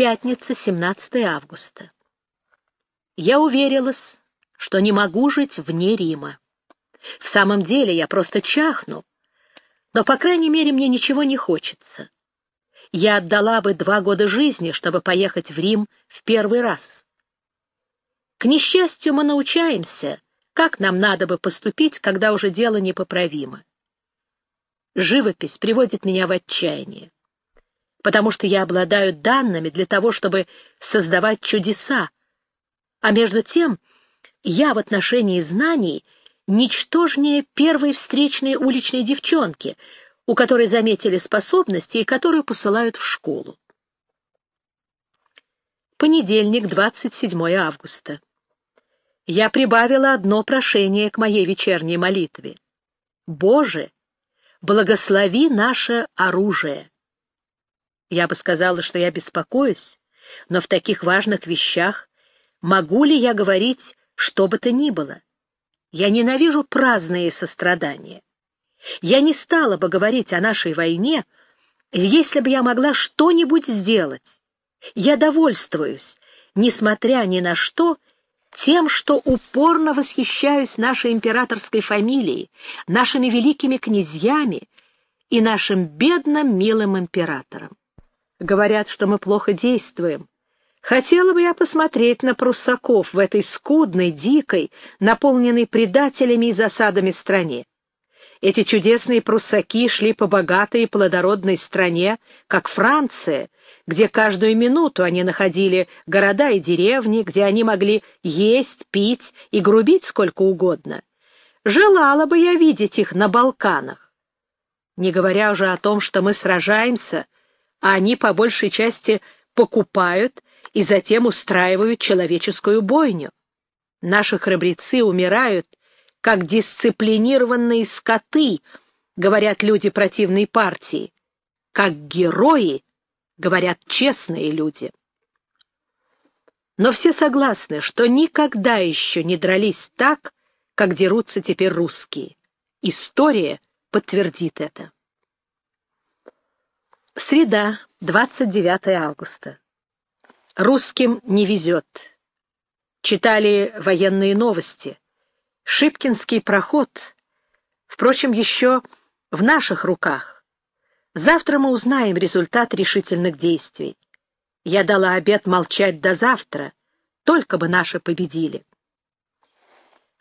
Пятница, 17 августа. Я уверилась, что не могу жить вне Рима. В самом деле я просто чахну, но, по крайней мере, мне ничего не хочется. Я отдала бы два года жизни, чтобы поехать в Рим в первый раз. К несчастью, мы научаемся, как нам надо бы поступить, когда уже дело непоправимо. Живопись приводит меня в отчаяние, потому что я обладаю данными для того, чтобы создавать чудеса, а между тем я в отношении знаний ничтожнее первой встречной уличной девчонки, у которой заметили способности и которую посылают в школу. Понедельник, 27 августа. Я прибавила одно прошение к моей вечерней молитве. «Боже, благослови наше оружие!» Я бы сказала, что я беспокоюсь, но в таких важных вещах могу ли я говорить что бы то ни было? Я ненавижу праздные сострадания. Я не стала бы говорить о нашей войне, если бы я могла что-нибудь сделать. Я довольствуюсь, несмотря ни на что, тем, что упорно восхищаюсь нашей императорской фамилией, нашими великими князьями и нашим бедным милым императором. Говорят, что мы плохо действуем. Хотела бы я посмотреть на пруссаков в этой скудной, дикой, наполненной предателями и засадами стране. Эти чудесные пруссаки шли по богатой и плодородной стране, как Франция, где каждую минуту они находили города и деревни, где они могли есть, пить и грубить сколько угодно. Желала бы я видеть их на Балканах. Не говоря уже о том, что мы сражаемся, а они по большей части покупают и затем устраивают человеческую бойню. Наши храбрецы умирают, как дисциплинированные скоты, говорят люди противной партии, как герои, говорят честные люди. Но все согласны, что никогда еще не дрались так, как дерутся теперь русские. История подтвердит это. Среда, 29 августа. Русским не везет. Читали военные новости. Шипкинский проход, впрочем, еще в наших руках. Завтра мы узнаем результат решительных действий. Я дала обет молчать до завтра, только бы наши победили.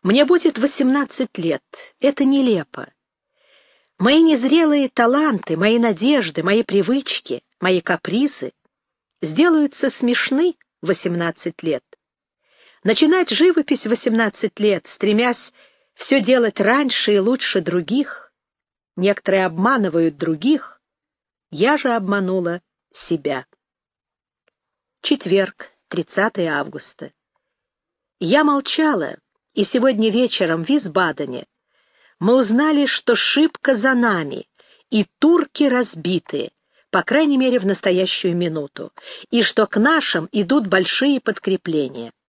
Мне будет восемнадцать лет. Это нелепо. Мои незрелые таланты, мои надежды, мои привычки, мои капризы сделаются смешны в 18 лет. Начинать живопись в 18 лет, стремясь все делать раньше и лучше других. Некоторые обманывают других, я же обманула себя. Четверг, 30 августа. Я молчала, и сегодня вечером в Висбадене мы узнали, что шибко за нами, и турки разбиты, по крайней мере в настоящую минуту, и что к нашим идут большие подкрепления.